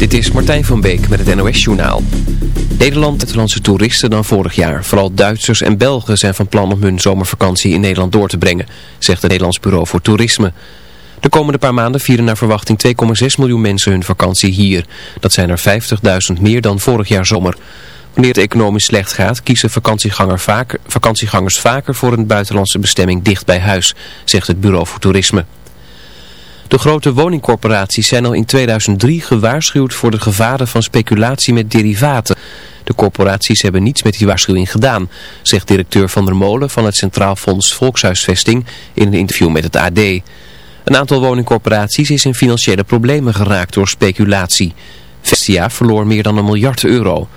Dit is Martijn van Beek met het NOS-journaal. Nederland Nederlandse toeristen dan vorig jaar. Vooral Duitsers en Belgen zijn van plan om hun zomervakantie in Nederland door te brengen, zegt het Nederlands Bureau voor Toerisme. De komende paar maanden vieren naar verwachting 2,6 miljoen mensen hun vakantie hier. Dat zijn er 50.000 meer dan vorig jaar zomer. Wanneer het economisch slecht gaat, kiezen vakantiegangers vaker voor een buitenlandse bestemming dicht bij huis, zegt het Bureau voor Toerisme. De grote woningcorporaties zijn al in 2003 gewaarschuwd voor de gevaren van speculatie met derivaten. De corporaties hebben niets met die waarschuwing gedaan, zegt directeur Van der Molen van het Centraal Fonds Volkshuisvesting in een interview met het AD. Een aantal woningcorporaties is in financiële problemen geraakt door speculatie. Vestia verloor meer dan een miljard euro.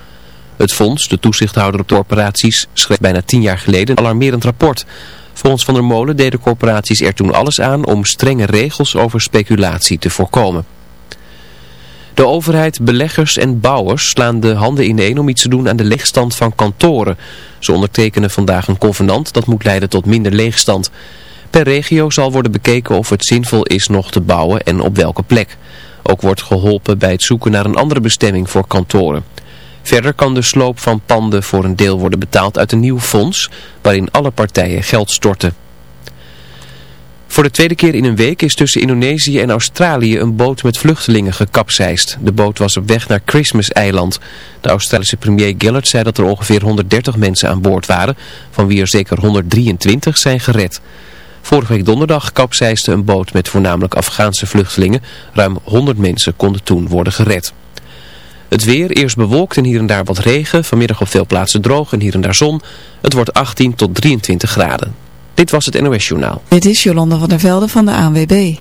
Het fonds, de toezichthouder op de corporaties, schreef bijna tien jaar geleden een alarmerend rapport... Volgens Van der Molen deden corporaties er toen alles aan om strenge regels over speculatie te voorkomen. De overheid, beleggers en bouwers slaan de handen ineen om iets te doen aan de leegstand van kantoren. Ze ondertekenen vandaag een convenant dat moet leiden tot minder leegstand. Per regio zal worden bekeken of het zinvol is nog te bouwen en op welke plek. Ook wordt geholpen bij het zoeken naar een andere bestemming voor kantoren. Verder kan de sloop van panden voor een deel worden betaald uit een nieuw fonds waarin alle partijen geld storten. Voor de tweede keer in een week is tussen Indonesië en Australië een boot met vluchtelingen gekapseist. De boot was op weg naar Christmas-eiland. De Australische premier Gillard zei dat er ongeveer 130 mensen aan boord waren, van wie er zeker 123 zijn gered. Vorige week donderdag kapseiste een boot met voornamelijk Afghaanse vluchtelingen. Ruim 100 mensen konden toen worden gered. Het weer, eerst bewolkt en hier en daar wat regen. Vanmiddag op veel plaatsen droog en hier en daar zon. Het wordt 18 tot 23 graden. Dit was het NOS Journaal. Dit is Jolanda van der Velde van de ANWB.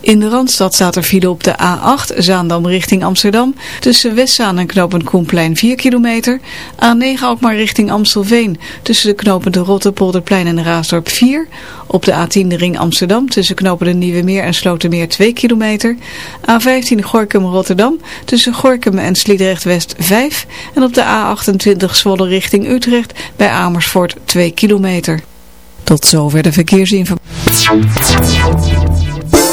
In de Randstad staat er file op de A8 Zaandam richting Amsterdam. Tussen Westzaan en knooppunt Koenplein 4 kilometer. A9 Alkmaar richting Amstelveen. Tussen de knopen de Rotterpolderplein en Raasdorp 4. Op de A10 de ring Amsterdam. Tussen knopen de Nieuwe Meer en Slotermeer 2 kilometer. A15 Gorkum Rotterdam. Tussen Gorkum en Sliedrecht West 5. En op de A28 Zwolle richting Utrecht. Bij Amersfoort 2 kilometer. Tot zover de verkeersinformatie.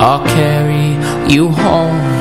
I'll carry you home.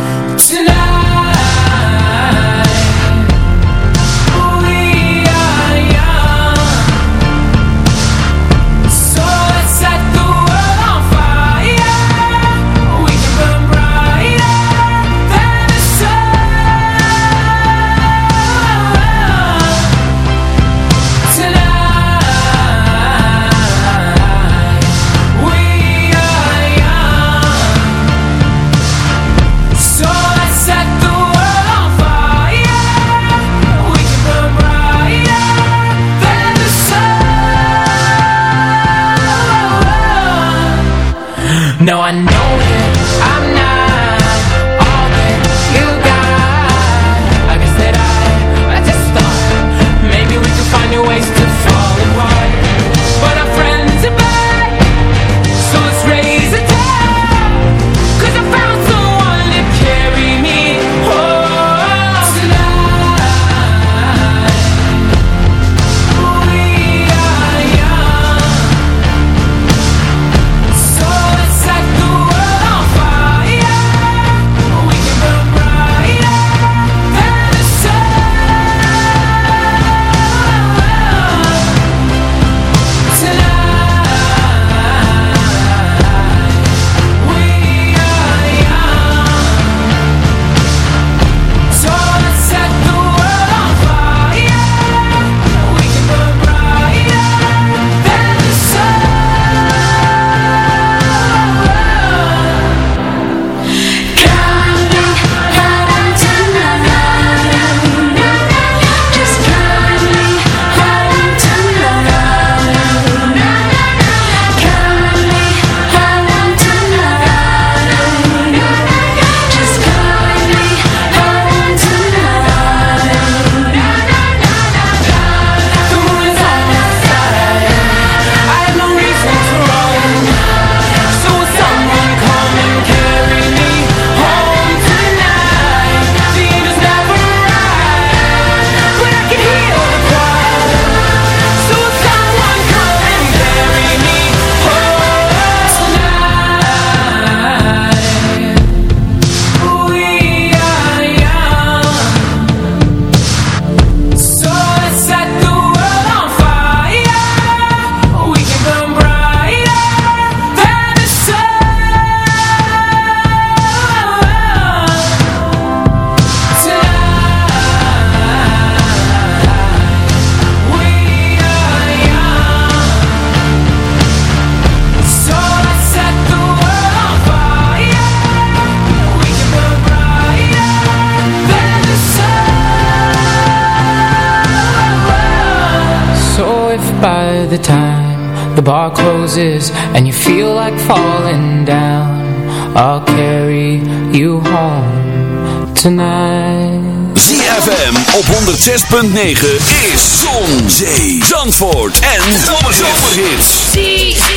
tears and you feel like falling down. I'll carry you home tonight. ZFM op 106.9 is Zon, Zee, Zandvoort en Zomerhits.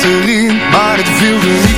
achterin, maar het viel niet.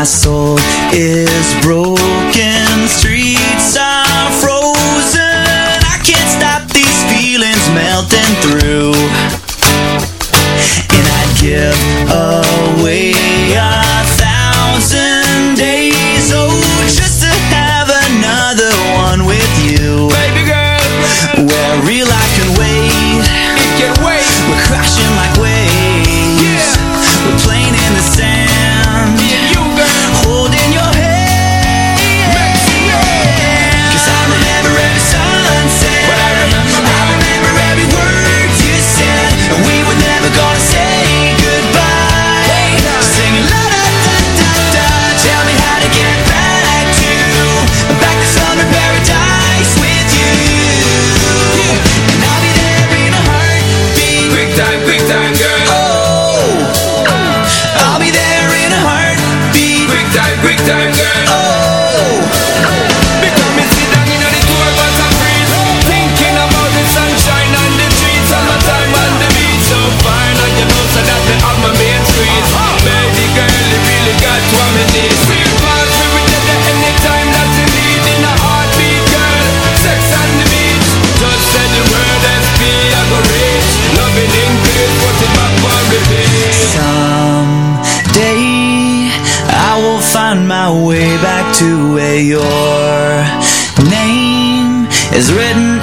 my soul is broken. to where your name is written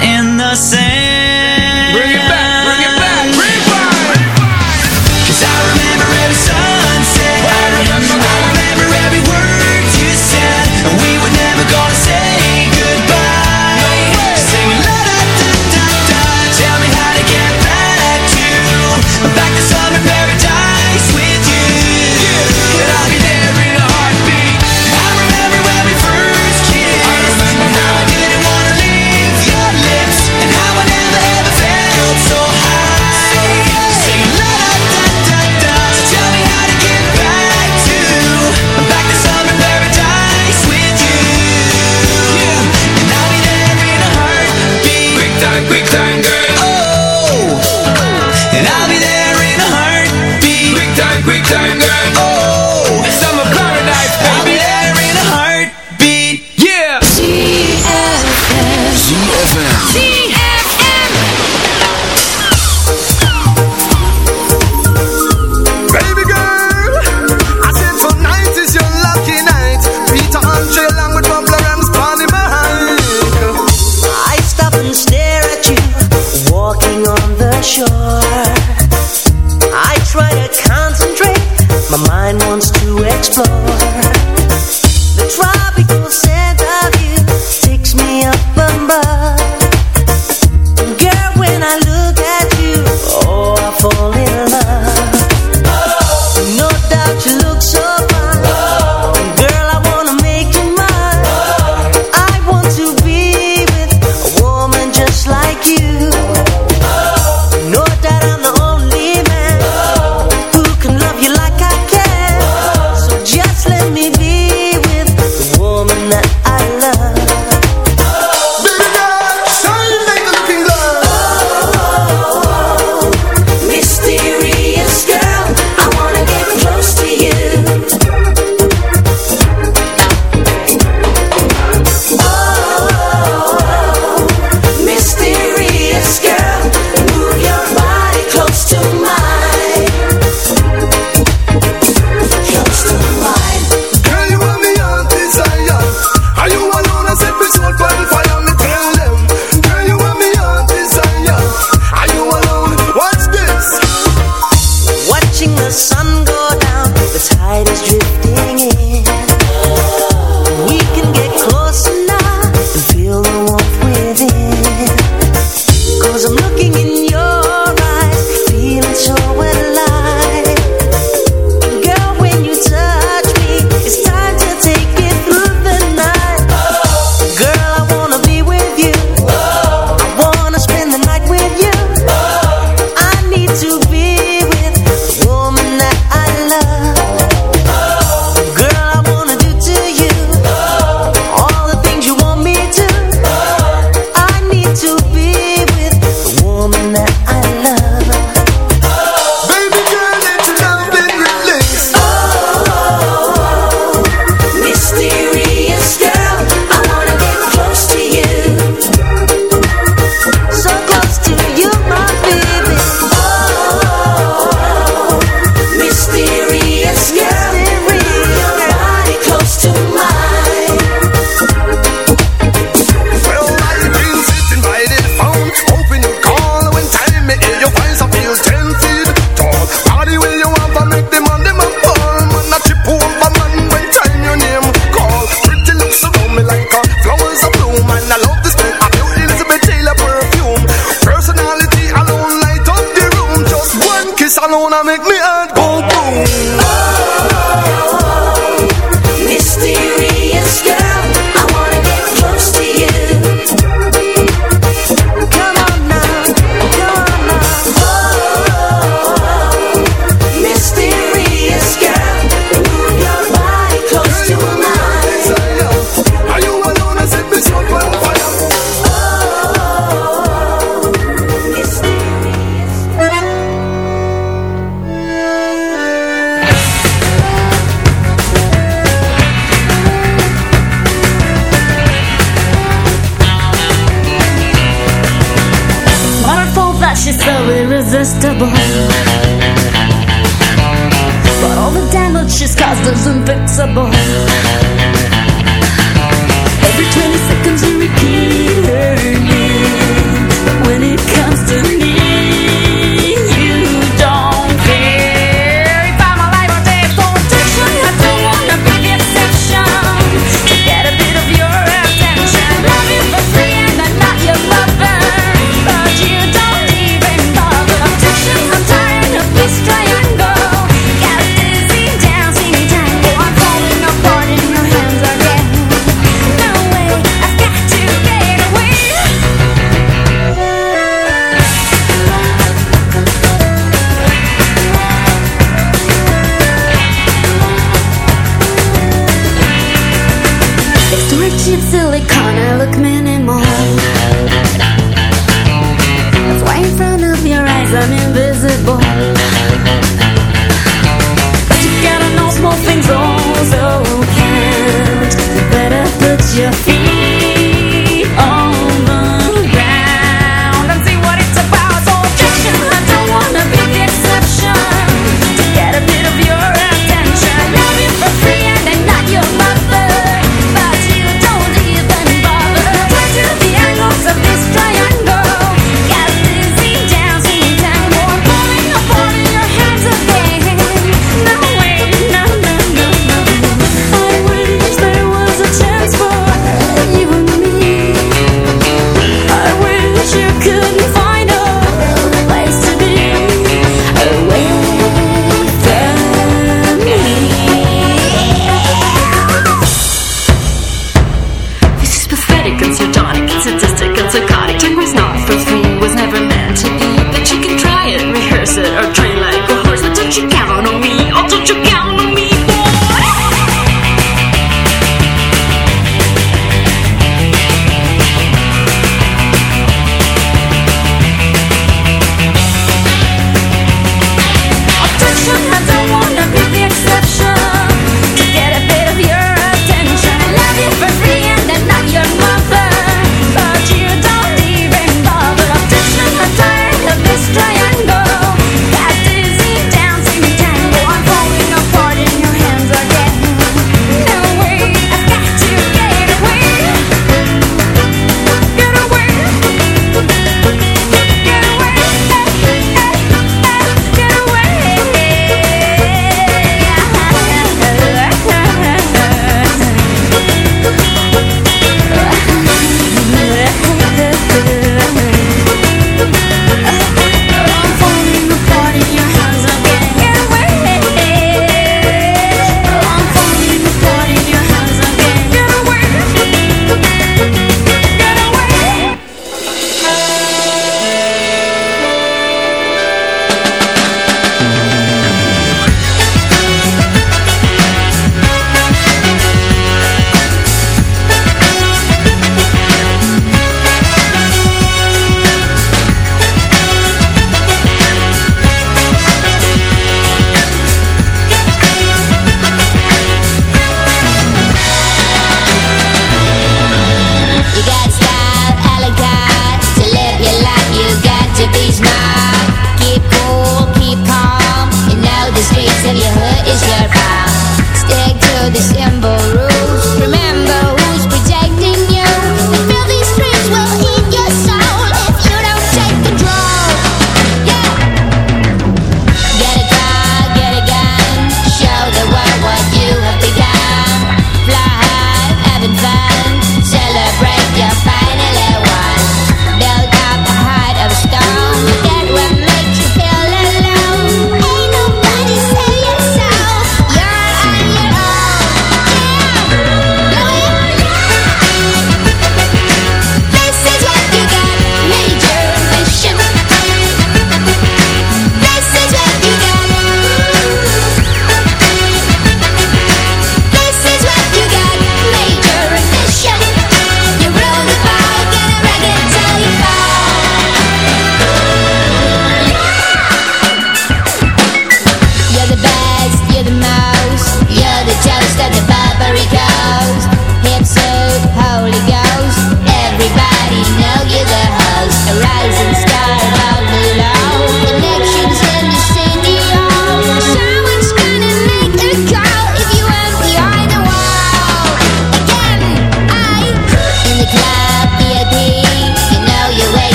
me be